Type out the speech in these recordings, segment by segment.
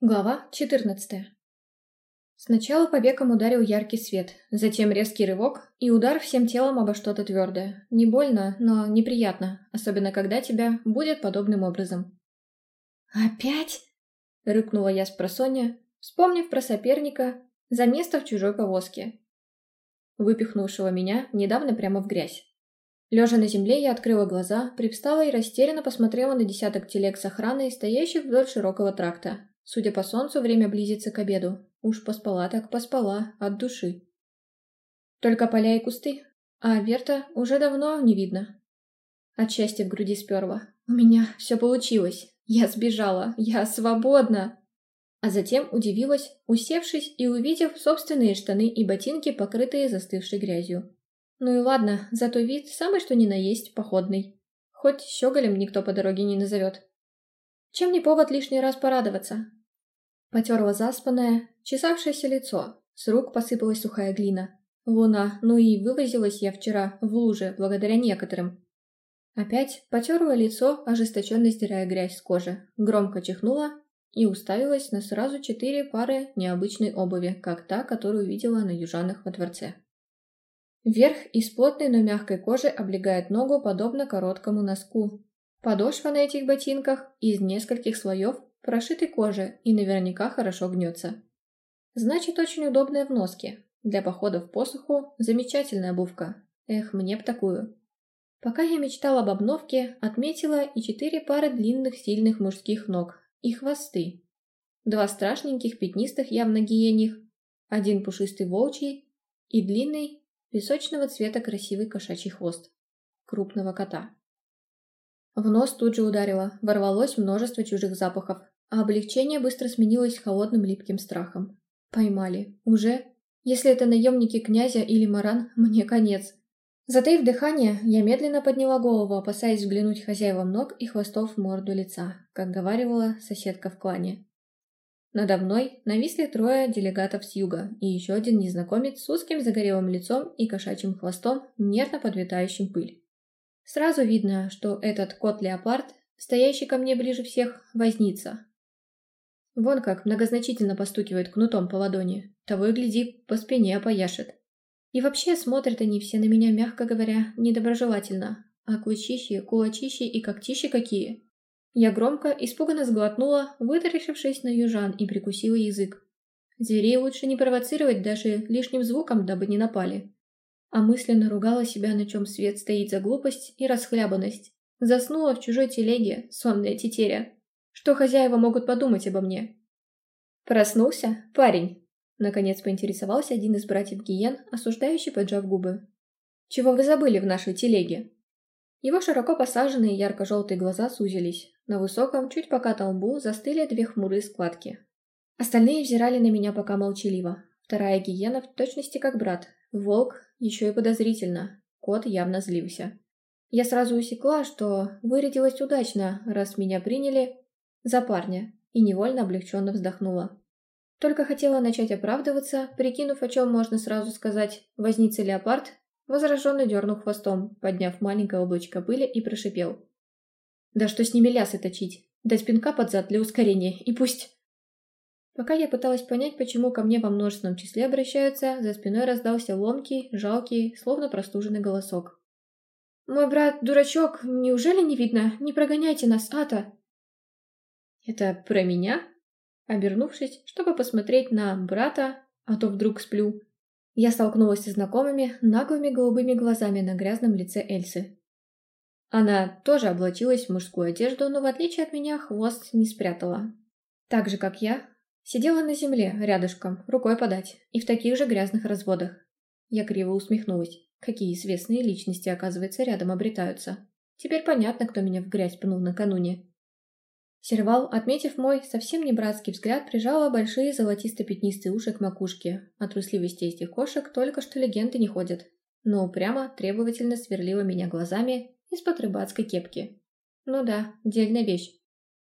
Глава 14. Сначала по векам ударил яркий свет, затем резкий рывок и удар всем телом обо что-то твердое. Не больно, но неприятно, особенно когда тебя будет подобным образом. «Опять?» — рыкнула я с просонья, вспомнив про соперника за место в чужой повозке, выпихнувшего меня недавно прямо в грязь. Лежа на земле, я открыла глаза, привстала и растерянно посмотрела на десяток телег с охраной, стоящих вдоль широкого тракта, Судя по солнцу, время близится к обеду. Уж поспала так поспала, от души. Только поля и кусты, а Верта уже давно не видно. От счастья в груди сперва «У меня все получилось. Я сбежала. Я свободна!» А затем удивилась, усевшись и увидев собственные штаны и ботинки, покрытые застывшей грязью. Ну и ладно, зато вид самый что ни на есть походный. Хоть щеголем никто по дороге не назовет. Чем не повод лишний раз порадоваться? Потерла заспанное, чесавшееся лицо, с рук посыпалась сухая глина. Луна, ну и вывозилась я вчера в луже, благодаря некоторым. Опять потерла лицо, ожесточенно стирая грязь с кожи, громко чихнула и уставилась на сразу четыре пары необычной обуви, как та, которую видела на южанах во дворце. Верх из плотной, но мягкой кожи облегает ногу подобно короткому носку. Подошва на этих ботинках из нескольких слоев прошитой кожи и наверняка хорошо гнется. Значит, очень удобная в носке. Для походов по суху замечательная обувка. Эх, мне б такую. Пока я мечтала об обновке, отметила и четыре пары длинных сильных мужских ног и хвосты. Два страшненьких пятнистых явно гиених, один пушистый волчий и длинный, песочного цвета красивый кошачий хвост крупного кота. В нос тут же ударило, ворвалось множество чужих запахов, а облегчение быстро сменилось холодным липким страхом. Поймали. Уже? Если это наемники князя или маран, мне конец. Затаив дыхание, я медленно подняла голову, опасаясь взглянуть хозяевам ног и хвостов в морду лица, как говорила соседка в клане. Надо мной нависли трое делегатов с юга и еще один незнакомец с узким загорелым лицом и кошачьим хвостом, нервно подветающим пыль. Сразу видно, что этот кот-леопард, стоящий ко мне ближе всех, возница. Вон как многозначительно постукивает кнутом по ладони, того и гляди, по спине опояшет. И вообще смотрят они все на меня, мягко говоря, недоброжелательно. А клычищи, кулачищи и когтищи какие. Я громко, испуганно сглотнула, вытаращившись на южан и прикусила язык. Зверей лучше не провоцировать даже лишним звуком, дабы не напали а мысленно ругала себя, на чем свет стоит за глупость и расхлябанность. Заснула в чужой телеге, сонная тетеря. Что хозяева могут подумать обо мне? «Проснулся, парень?» Наконец поинтересовался один из братьев Гиен, осуждающий, поджав губы. «Чего вы забыли в нашей телеге?» Его широко посаженные ярко-желтые глаза сузились. На высоком, чуть покатом лбу застыли две хмурые складки. Остальные взирали на меня пока молчаливо. Вторая гиена в точности как брат. Волк, еще и подозрительно. Кот явно злился. Я сразу усекла, что вырядилась удачно, раз меня приняли за парня, и невольно облегченно вздохнула. Только хотела начать оправдываться, прикинув, о чем можно сразу сказать, возница леопард, возраженно дернул хвостом, подняв маленькое облачко пыли и прошипел. «Да что с ними лясы точить? Дать пинка под зад для ускорения, и пусть...» Пока я пыталась понять, почему ко мне во множественном числе обращаются, за спиной раздался ломкий, жалкий, словно простуженный голосок. «Мой брат дурачок, неужели не видно? Не прогоняйте нас, Ата!» «Это про меня?» Обернувшись, чтобы посмотреть на брата, а то вдруг сплю, я столкнулась со знакомыми наглыми голубыми глазами на грязном лице Эльсы. Она тоже облачилась в мужскую одежду, но в отличие от меня хвост не спрятала. Так же, как я, Сидела на земле, рядышком, рукой подать, и в таких же грязных разводах. Я криво усмехнулась. Какие известные личности, оказывается, рядом обретаются. Теперь понятно, кто меня в грязь пнул накануне. Сервал, отметив мой совсем не братский взгляд, прижала большие золотисто-пятнистые уши к макушке. От трусливости этих кошек только что легенды не ходят. Но упрямо, требовательно сверлила меня глазами из-под рыбацкой кепки. Ну да, дельная вещь.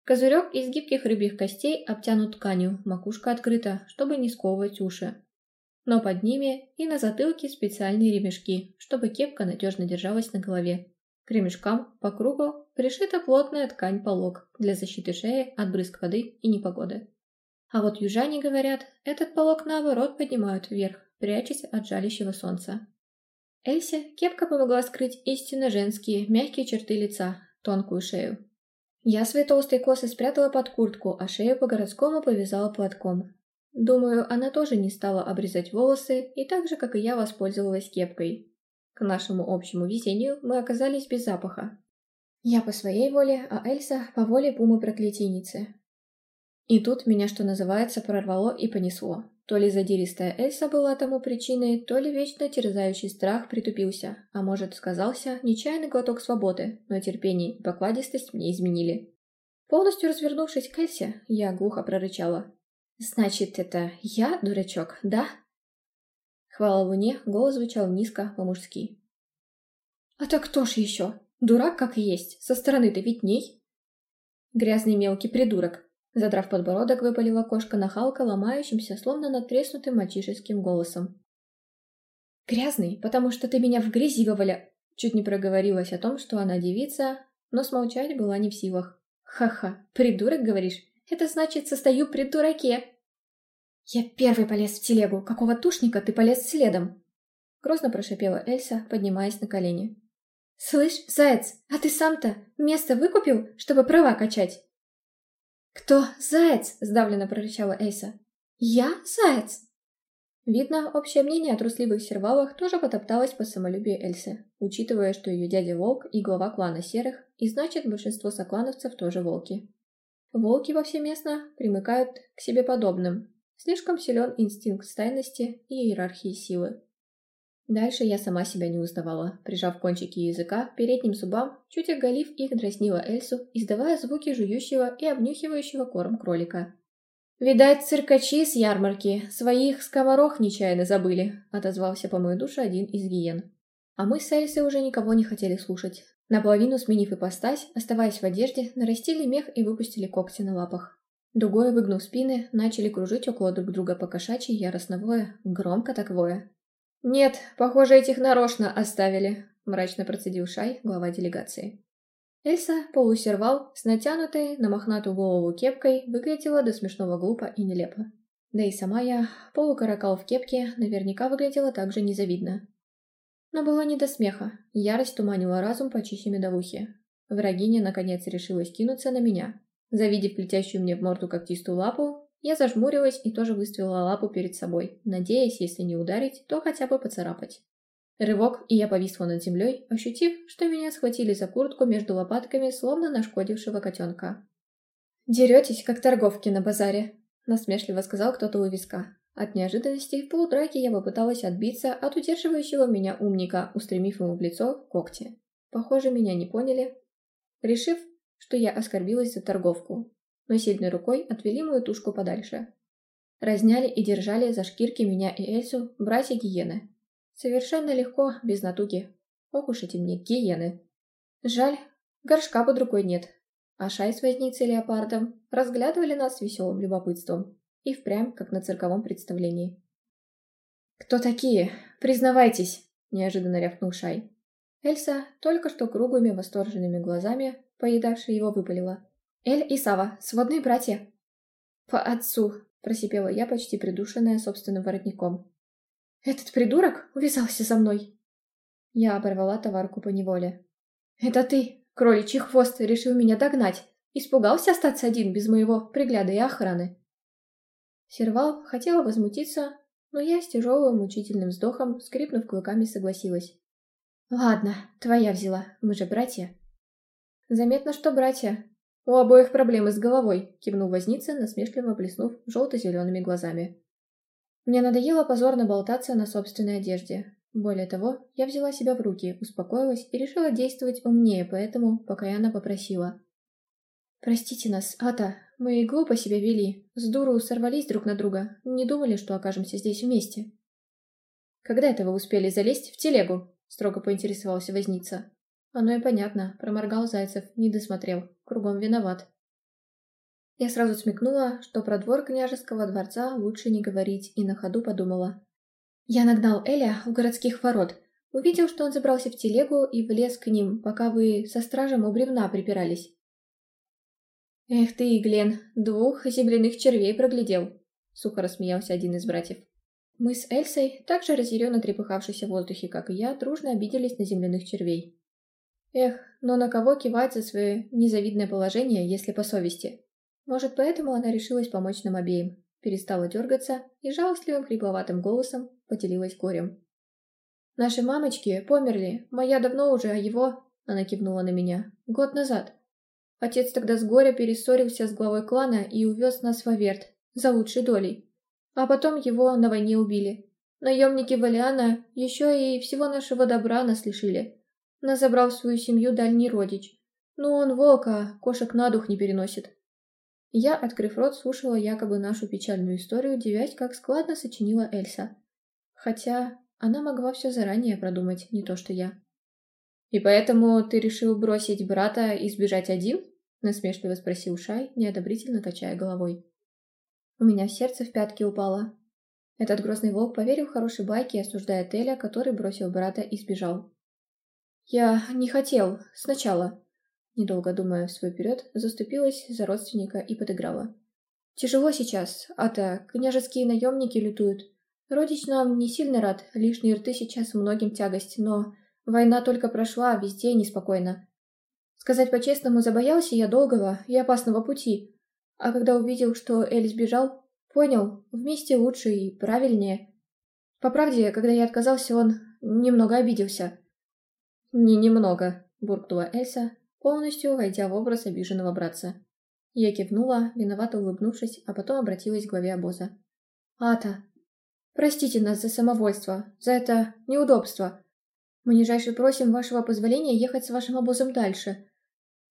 Козырек из гибких рыбьих костей обтянут тканью, макушка открыта, чтобы не сковывать уши. Но под ними и на затылке специальные ремешки, чтобы кепка надежно держалась на голове. К ремешкам по кругу пришита плотная ткань-полог для защиты шеи от брызг воды и непогоды. А вот южане говорят, этот полог наоборот поднимают вверх, прячась от жалящего солнца. Эльсе кепка помогла скрыть истинно женские, мягкие черты лица, тонкую шею, я свои толстые косы спрятала под куртку, а шею по-городскому повязала платком. Думаю, она тоже не стала обрезать волосы и так же, как и я, воспользовалась кепкой. К нашему общему везению мы оказались без запаха. Я по своей воле, а Эльса по воле пумы-проклятийницы. И тут меня, что называется, прорвало и понесло. То ли задиристая Эльса была тому причиной, то ли вечно терзающий страх притупился, а может, сказался нечаянный глоток свободы, но терпение и покладистость мне изменили. Полностью развернувшись к Эльсе, я глухо прорычала. «Значит, это я, дурачок, да?» Хвала луне, голос звучал низко, по-мужски. «А так кто ж еще? Дурак как есть, со стороны-то ведь ней!» «Грязный мелкий придурок, Задрав подбородок, выпалила кошка на халка, ломающимся, словно надтреснутым мальчишеским голосом. «Грязный, потому что ты меня в грязи вываля...» Чуть не проговорилась о том, что она девица, но смолчать была не в силах. «Ха-ха, придурок, говоришь? Это значит, состою при дураке!» «Я первый полез в телегу! Какого тушника ты полез следом?» Грозно прошипела Эльса, поднимаясь на колени. «Слышь, заяц, а ты сам-то место выкупил, чтобы права качать?» «Кто заяц?» – сдавленно прорычала Эйса. «Я заяц!» Видно, общее мнение о трусливых сервалах тоже потопталось по самолюбию Эльсы, учитывая, что ее дядя Волк и глава клана Серых, и значит большинство соклановцев тоже волки. Волки повсеместно примыкают к себе подобным. Слишком силен инстинкт стайности и иерархии силы. Дальше я сама себя не узнавала, прижав кончики языка к передним зубам, чуть оголив их, дразнила Эльсу, издавая звуки жующего и обнюхивающего корм кролика. «Видать, циркачи с ярмарки своих сковорох нечаянно забыли», — отозвался по мою душу один из гиен. А мы с Эльсой уже никого не хотели слушать. Наполовину сменив ипостась, оставаясь в одежде, нарастили мех и выпустили когти на лапах. Другое выгнув спины, начали кружить около друг друга по кошачьи яростно воя, громко так воя, «Нет, похоже, этих нарочно оставили», — мрачно процедил Шай, глава делегации. Эльса, полусервал, с натянутой на мохнатую голову кепкой, выглядела до смешного глупо и нелепо. Да и сама я, полукаракал в кепке, наверняка выглядела также незавидно. Но было не до смеха, ярость туманила разум почище медовухи. Врагиня, наконец, решила скинуться на меня. Завидев плетящую мне в морду когтистую лапу, я зажмурилась и тоже выставила лапу перед собой, надеясь, если не ударить, то хотя бы поцарапать. Рывок, и я повисла над землей, ощутив, что меня схватили за куртку между лопатками, словно нашкодившего котенка. «Деретесь, как торговки на базаре», — насмешливо сказал кто-то у виска. От неожиданности в полудраке я попыталась отбиться от удерживающего меня умника, устремив ему в лицо когти. Похоже, меня не поняли. Решив, что я оскорбилась за торговку, но сильной рукой отвели мою тушку подальше. Разняли и держали за шкирки меня и Эльсу братья расе гиены. Совершенно легко, без натуги. Ох уж эти мне гиены. Жаль, горшка под рукой нет. А Шай с возницей леопардом разглядывали нас с веселым любопытством. И впрямь, как на цирковом представлении. «Кто такие? Признавайтесь!» – неожиданно рявкнул Шай. Эльса, только что круглыми восторженными глазами, поедавшая его, выпалила. Эль и Сава, сводные братья». «По отцу», — просипела я, почти придушенная собственным воротником. «Этот придурок увязался за мной». Я оборвала товарку по неволе. «Это ты, кроличий хвост, решил меня догнать. Испугался остаться один без моего пригляда и охраны». Сервал хотела возмутиться, но я с тяжелым мучительным вздохом, скрипнув клыками, согласилась. «Ладно, твоя взяла, мы же братья». Заметно, что братья, «У обоих проблемы с головой», – кивнул Возница, насмешливо блеснув желто-зелеными глазами. Мне надоело позорно болтаться на собственной одежде. Более того, я взяла себя в руки, успокоилась и решила действовать умнее, поэтому пока я она попросила. «Простите нас, Ата, мы и глупо себя вели, с дуру сорвались друг на друга, не думали, что окажемся здесь вместе». «Когда это вы успели залезть в телегу?» – строго поинтересовался Возница. Оно и понятно, проморгал Зайцев, не досмотрел. Кругом виноват. Я сразу смекнула, что про двор княжеского дворца лучше не говорить, и на ходу подумала. Я нагнал Эля у городских ворот. Увидел, что он забрался в телегу и влез к ним, пока вы со стражем у бревна припирались. «Эх ты, Глен, двух земляных червей проглядел!» — сухо рассмеялся один из братьев. Мы с Эльсой, также разъяренно трепыхавшись в воздухе, как и я, дружно обиделись на земляных червей. Эх, но на кого кивать за свое незавидное положение, если по совести? Может, поэтому она решилась помочь нам обеим, перестала дергаться и жалостливым хрипловатым голосом поделилась горем. «Наши мамочки померли, моя давно уже, а его...» Она кивнула на меня. «Год назад. Отец тогда с горя перессорился с главой клана и увез нас в Аверт за лучшей долей. А потом его на войне убили. Наемники Валиана еще и всего нашего добра нас лишили но забрал в свою семью дальний родич. но он волк, а кошек на дух не переносит. Я, открыв рот, слушала якобы нашу печальную историю, девясь, как складно сочинила Эльса. Хотя она могла все заранее продумать, не то что я. «И поэтому ты решил бросить брата и сбежать один?» — насмешливо спросил Шай, неодобрительно качая головой. У меня сердце в пятки упало. Этот грозный волк поверил хорошей байке, осуждая Теля, который бросил брата и сбежал. «Я не хотел. Сначала». Недолго думая в свой вперед, заступилась за родственника и подыграла. «Тяжело сейчас, а то княжеские наемники лютуют. Родич нам не сильно рад, лишние рты сейчас многим тягость, но война только прошла, а везде неспокойно. Сказать по-честному, забоялся я долгого и опасного пути, а когда увидел, что Эль сбежал, понял, вместе лучше и правильнее. По правде, когда я отказался, он немного обиделся». «Не немного», — буркнула Эльса, полностью войдя в образ обиженного братца. Я кивнула, виновато улыбнувшись, а потом обратилась к главе обоза. «Ата, простите нас за самовольство, за это неудобство. Мы нижайше просим вашего позволения ехать с вашим обозом дальше.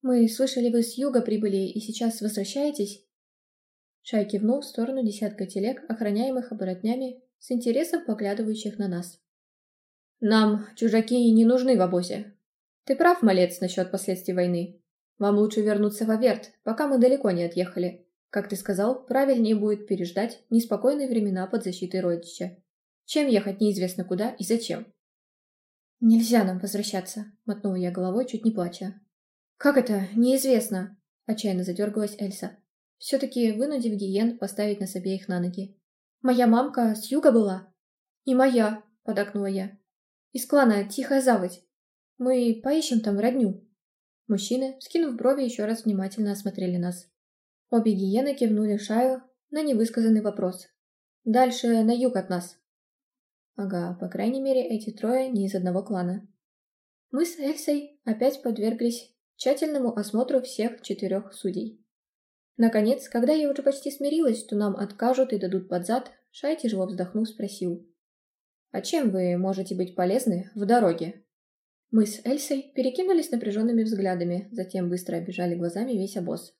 Мы слышали, вы с юга прибыли и сейчас возвращаетесь?» Шай кивнул в сторону десятка телег, охраняемых оборотнями, с интересом поглядывающих на нас. Нам чужаки не нужны в обозе. Ты прав, малец, насчет последствий войны. Вам лучше вернуться в Аверт, пока мы далеко не отъехали. Как ты сказал, правильнее будет переждать неспокойные времена под защитой родича. Чем ехать неизвестно куда и зачем. «Нельзя нам возвращаться», — мотнула я головой, чуть не плача. «Как это? Неизвестно!» — отчаянно задергалась Эльса, все-таки вынудив Гиен поставить нас обеих на ноги. «Моя мамка с юга была?» «И моя», — подокнула я. Из клана «Тихая заводь». Мы поищем там родню». Мужчины, скинув брови, еще раз внимательно осмотрели нас. Обе гиены кивнули Шаю на невысказанный вопрос. «Дальше на юг от нас». Ага, по крайней мере, эти трое не из одного клана. Мы с Эльсой опять подверглись тщательному осмотру всех четырех судей. Наконец, когда я уже почти смирилась, что нам откажут и дадут под зад, Шай, тяжело вздохнув, спросил. А чем вы можете быть полезны в дороге?» Мы с Эльсой перекинулись напряженными взглядами, затем быстро обижали глазами весь обоз.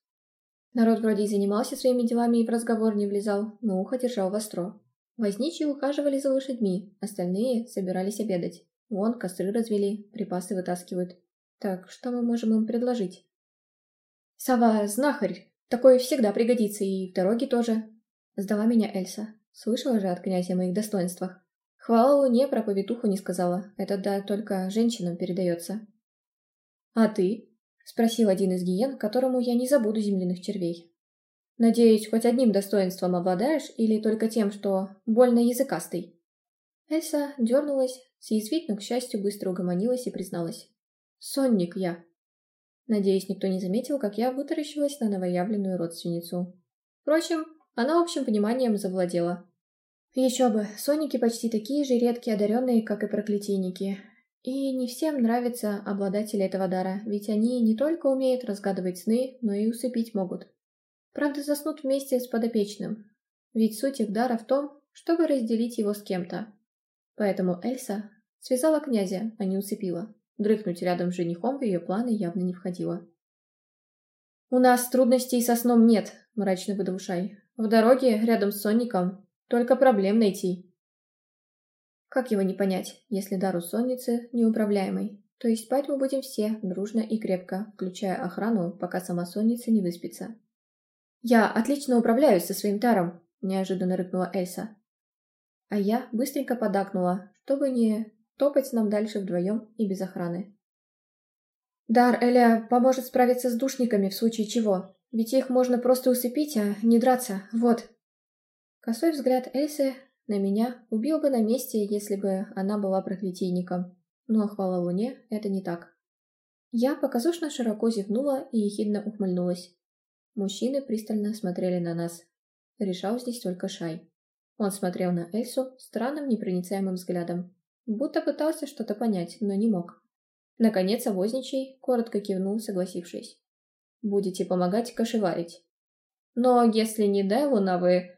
Народ вроде и занимался своими делами и в разговор не влезал, но ухо держал востро. Возничьи ухаживали за лошадьми, остальные собирались обедать. Вон, костры развели, припасы вытаскивают. Так, что мы можем им предложить? «Сова, знахарь! такой всегда пригодится, и в дороге тоже!» Сдала меня Эльса. Слышала же от князя о моих достоинствах. Хвалу не про повитуху не сказала. Это да, только женщинам передается. «А ты?» — спросил один из гиен, которому я не забуду земляных червей. «Надеюсь, хоть одним достоинством обладаешь или только тем, что больно языкастый?» Эльса дернулась, съязвить, но, к счастью, быстро угомонилась и призналась. «Сонник я!» Надеюсь, никто не заметил, как я вытаращилась на новоявленную родственницу. Впрочем, она общим пониманием завладела. Еще бы, соники почти такие же редкие одаренные, как и проклятийники. И не всем нравятся обладатели этого дара, ведь они не только умеют разгадывать сны, но и усыпить могут. Правда, заснут вместе с подопечным, ведь суть их дара в том, чтобы разделить его с кем-то. Поэтому Эльса связала князя, а не усыпила. Дрыхнуть рядом с женихом в ее планы явно не входило. «У нас трудностей со сном нет», — мрачно выдал «В дороге, рядом с сонником, только проблем найти. Как его не понять, если дар у сонницы неуправляемый? То есть спать мы будем все, дружно и крепко, включая охрану, пока сама сонница не выспится. «Я отлично управляюсь со своим таром», – неожиданно рыкнула Эльса. А я быстренько подакнула, чтобы не топать нам дальше вдвоем и без охраны. «Дар Эля поможет справиться с душниками в случае чего, ведь их можно просто усыпить, а не драться, вот», Косой взгляд Эльсы на меня убил бы на месте, если бы она была проклятийником. Но хвала Луне, это не так. Я показушно широко зевнула и ехидно ухмыльнулась. Мужчины пристально смотрели на нас. Решал здесь только Шай. Он смотрел на Эльсу странным непроницаемым взглядом. Будто пытался что-то понять, но не мог. Наконец, обозничий коротко кивнул, согласившись. «Будете помогать кошеварить». «Но если не дай луна вы,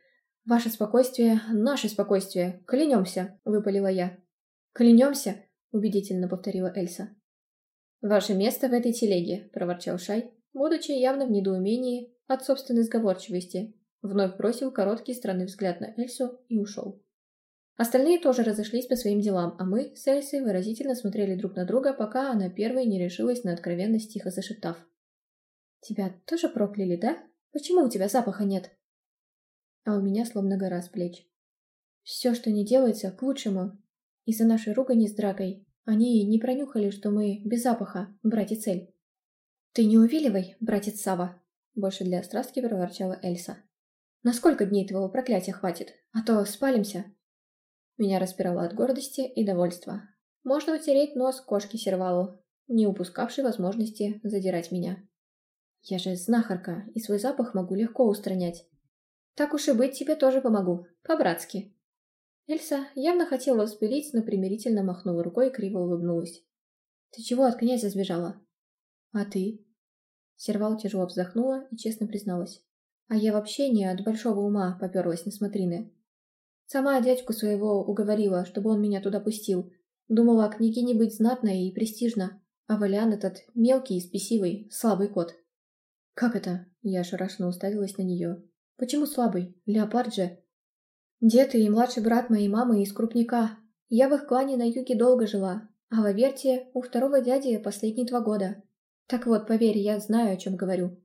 «Ваше спокойствие, наше спокойствие, клянемся!» – выпалила я. «Клянемся!» – убедительно повторила Эльса. «Ваше место в этой телеге», – проворчал Шай, будучи явно в недоумении от собственной сговорчивости. Вновь бросил короткий странный взгляд на Эльсу и ушел. Остальные тоже разошлись по своим делам, а мы с Эльсой выразительно смотрели друг на друга, пока она первой не решилась на откровенность, тихо зашептав. «Тебя тоже прокляли, да? Почему у тебя запаха нет?» а у меня словно гора с плеч. Все, что не делается, к лучшему. Из-за нашей ругани с дракой они не пронюхали, что мы без запаха, братец Эль. «Ты не увиливай, братец Сава!» Больше для страстки проворчала Эльса. «На сколько дней твоего проклятия хватит? А то спалимся!» Меня распирало от гордости и довольства. Можно утереть нос кошке-сервалу, не упускавшей возможности задирать меня. Я же знахарка, и свой запах могу легко устранять. Так уж и быть, тебе тоже помогу. По-братски». Эльса явно хотела вспылить, но примирительно махнула рукой и криво улыбнулась. «Ты чего от князя сбежала?» «А ты?» Сервал тяжело вздохнула и честно призналась. «А я вообще не от большого ума поперлась на смотрины. Сама дядьку своего уговорила, чтобы он меня туда пустил. Думала, княгине быть знатно и престижно, а Валян этот мелкий и спесивый, слабый кот». «Как это?» Я шарашно уставилась на нее. «Почему слабый? Леопард же». «Дед и младший брат моей мамы из Крупника. Я в их клане на юге долго жила, а в Аверте у второго дяди последние два года. Так вот, поверь, я знаю, о чем говорю.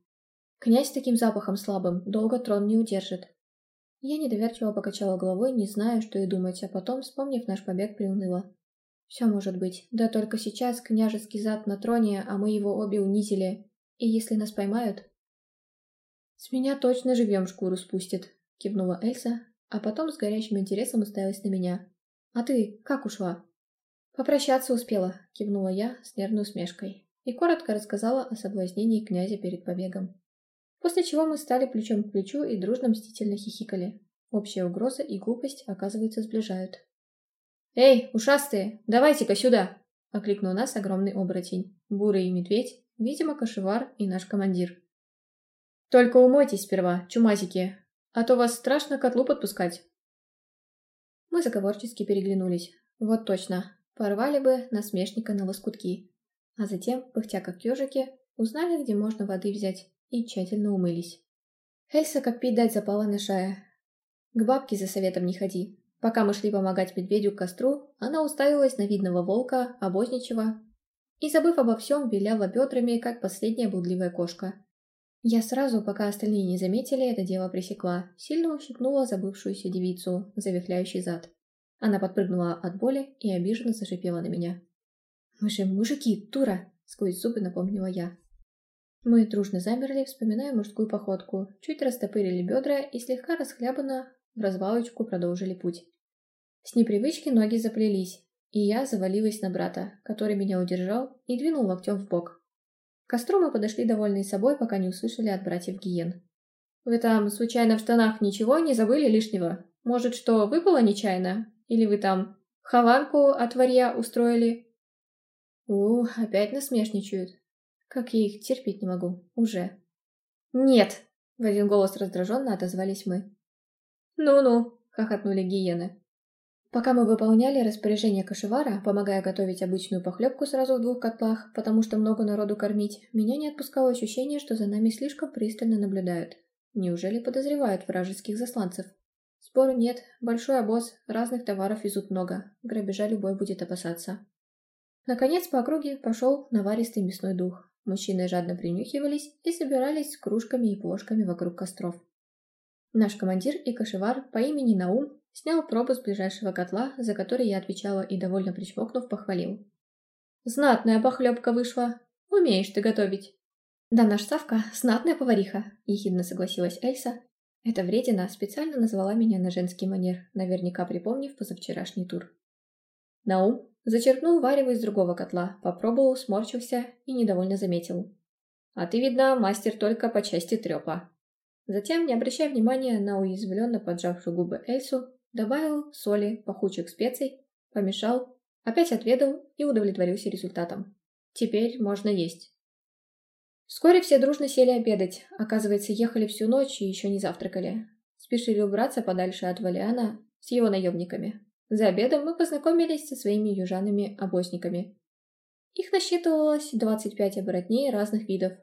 Князь с таким запахом слабым долго трон не удержит». Я недоверчиво покачала головой, не зная, что и думать, а потом, вспомнив наш побег, приуныла. «Все может быть. Да только сейчас княжеский зад на троне, а мы его обе унизили. И если нас поймают, «С меня точно живьем шкуру спустит», — кивнула Эльса, а потом с горячим интересом уставилась на меня. «А ты как ушла?» «Попрощаться успела», — кивнула я с нервной усмешкой и коротко рассказала о соблазнении князя перед побегом. После чего мы стали плечом к плечу и дружно мстительно хихикали. Общая угроза и глупость, оказывается, сближают. «Эй, ушастые, давайте-ка сюда!» — окликнул нас огромный оборотень. Бурый медведь, видимо, кошевар и наш командир. Только умойтесь сперва, чумазики, а то вас страшно котлу подпускать. Мы заговорчески переглянулись. Вот точно, порвали бы насмешника на лоскутки. А затем, пыхтя как ежики, узнали, где можно воды взять, и тщательно умылись. Эльса как пить дать запала на шая. К бабке за советом не ходи. Пока мы шли помогать медведю к костру, она уставилась на видного волка, обозничего, и, забыв обо всем, виляла бедрами, как последняя блудливая кошка. Я сразу, пока остальные не заметили, это дело пресекла, сильно ущипнула забывшуюся девицу, завихляющий зад. Она подпрыгнула от боли и обиженно зашипела на меня. «Мы же мужики, дура!» — сквозь зубы напомнила я. Мы дружно замерли, вспоминая мужскую походку, чуть растопырили бедра и слегка расхлябанно в развалочку продолжили путь. С непривычки ноги заплелись, и я завалилась на брата, который меня удержал и двинул локтем в бок костру мы подошли довольные собой, пока не услышали от братьев Гиен. «Вы там, случайно, в штанах ничего не забыли лишнего? Может, что выпало нечаянно? Или вы там хованку от варья устроили?» «У, опять насмешничают. Как я их терпеть не могу. Уже». «Нет!» — в один голос раздраженно отозвались мы. «Ну-ну!» — хохотнули гиены. Пока мы выполняли распоряжение кошевара, помогая готовить обычную похлебку сразу в двух котлах, потому что много народу кормить, меня не отпускало ощущение, что за нами слишком пристально наблюдают. Неужели подозревают вражеских засланцев? Спору нет, большой обоз, разных товаров везут много, грабежа любой будет опасаться. Наконец по округе пошел наваристый мясной дух. Мужчины жадно принюхивались и собирались с кружками и плошками вокруг костров. Наш командир и кошевар по имени Наум Снял пробу с ближайшего котла, за который я отвечала и, довольно причмокнув, похвалил. «Знатная похлебка вышла. Умеешь ты готовить». «Да, наш Савка – знатная повариха», – ехидно согласилась Эльса. Эта вредина специально назвала меня на женский манер, наверняка припомнив позавчерашний тур. Наум зачерпнул варево из другого котла, попробовал, сморчился и недовольно заметил. «А ты, видно, мастер только по части трёпа». Затем, не обращая внимания на уязвленно поджавшую губы Эльсу, Добавил соли, пахучих специй, помешал, опять отведал и удовлетворился результатом. Теперь можно есть. Вскоре все дружно сели обедать. Оказывается, ехали всю ночь и еще не завтракали. Спешили убраться подальше от Валиана с его наемниками. За обедом мы познакомились со своими южанами-обозниками. Их насчитывалось 25 оборотней разных видов.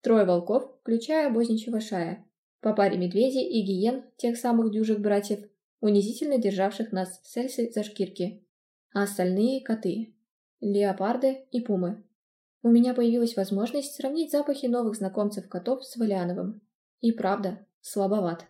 Трое волков, включая обозничьего шая, по паре медведей и гиен, тех самых дюжих братьев, унизительно державших нас с Эльсой за шкирки, а остальные – коты, леопарды и пумы. У меня появилась возможность сравнить запахи новых знакомцев котов с Валяновым. И правда, слабоват.